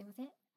すいません。